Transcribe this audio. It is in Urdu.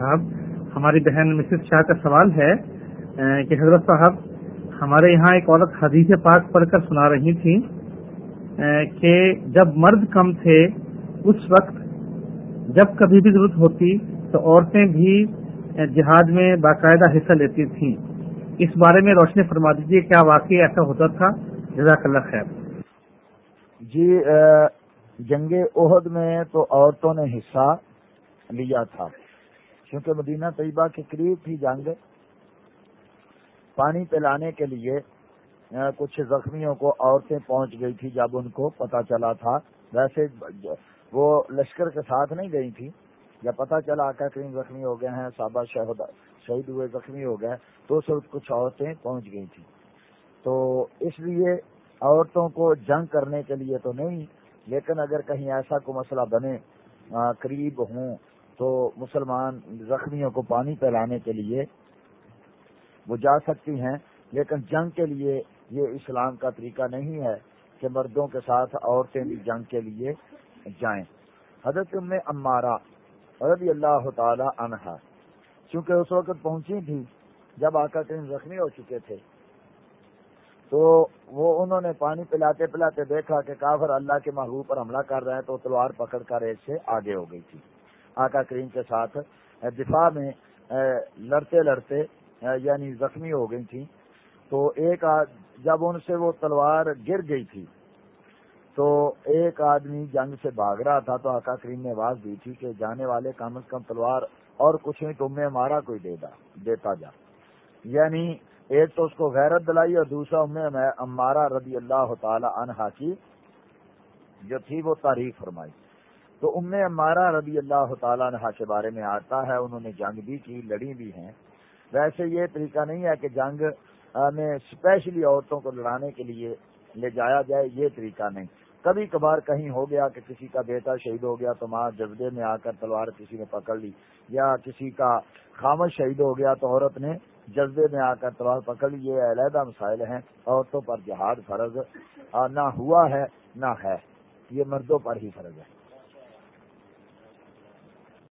صاحب، ہماری بہن مسز شاہ کا سوال ہے کہ حضرت صاحب، ہمارے یہاں ایک عورت حدیث پاک پڑھ کر سنا رہی تھی کہ جب مرد کم تھے، اس وقت جب کبھی بھی ضرورت ہوتی تو عورتیں بھی جہاد میں باقاعدہ حصہ لیتی تھیں۔ اس بارے میں روشنی فرما دیجیے کیا واقعی ایسا ہوتا تھا؟ جزاک اللہ خیر۔ جی جنگ عہد میں تو عورتوں نے حصہ لیا تھا۔ کیونکہ مدینہ طیبہ کے قریب تھی جنگ پانی پلانے کے لیے کچھ زخمیوں کو عورتیں پہنچ گئی تھی جب ان کو پتا چلا تھا۔ ویسے وہ لشکر کے ساتھ نہیں گئی تھی۔ جب پتا چلا کہ کریم زخمی ہو گئے ہیں صابہ شہید ہوئے، زخمی ہو گئے، تو اس وقت کچھ عورتیں پہنچ گئی تھی تو اس لیے عورتوں کو جنگ کرنے کے لیے تو نہیں، لیکن اگر کہیں ایسا کوئی مسئلہ بنے قریب ہوں تو مسلمان زخمیوں کو پانی پلانے کے لیے وہ جا سکتی ہیں، لیکن جنگ کے لیے یہ اسلام کا طریقہ نہیں ہے کہ مردوں کے ساتھ عورتیں بھی جنگ کے لیے جائیں۔ حضرت میں امارا رضی اللہ تعالی عنہا، چونکہ اس وقت پہنچی تھی جب آقا کریم زخمی ہو چکے تھے، تو وہ انہوں نے پانی پلاتے پلاتے دیکھا کہ کافر اللہ کے محبوب پر حملہ کر رہے ہیں تو تلوار پکڑ کر ایک سے آگے ہو گئی تھی۔ آقا کریم کے ساتھ دفاع میں لڑتے لڑتے یعنی زخمی ہو گئی تھی تو ایک جب ان سے وہ تلوار گر گئی تھی، تو ایک آدمی جنگ سے بھاگ رہا تھا، تو آقا کریم نے آواز دی تھی کہ جانے والے کم از کم تلوار اور کچھ نہیں، تم نے مارا کوئی دے دا، دیتا جا۔ یعنی ایک تو اس کو غیرت دلائی اور دوسرا امارا رضی اللہ تعالی عنہا کی جو تھی وہ تعریف فرمائی۔ تو ام امارا رضی اللہ تعالیٰ عنہ کے بارے میں آتا ہے، انہوں نے جنگ بھی کی، لڑی بھی ہیں۔ ویسے یہ طریقہ نہیں ہے کہ جنگ میں اسپیشلی عورتوں کو لڑانے کے لیے لے جایا جائے، یہ طریقہ نہیں۔ کبھی کبھار کہیں ہو گیا کہ کسی کا بیٹا شہید ہو گیا تو ماں جذبے میں آ کر تلوار کسی نے پکڑ لی، یا کسی کا خامد شہید ہو گیا تو عورت نے جذبے میں آ کر تلوار پکڑ لی۔ یہ علیحدہ مسائل ہیں۔ عورتوں پر جہاد فرض نہ ہوا ہے، نہ ہے۔ یہ مردوں پر ہی فرض ہے۔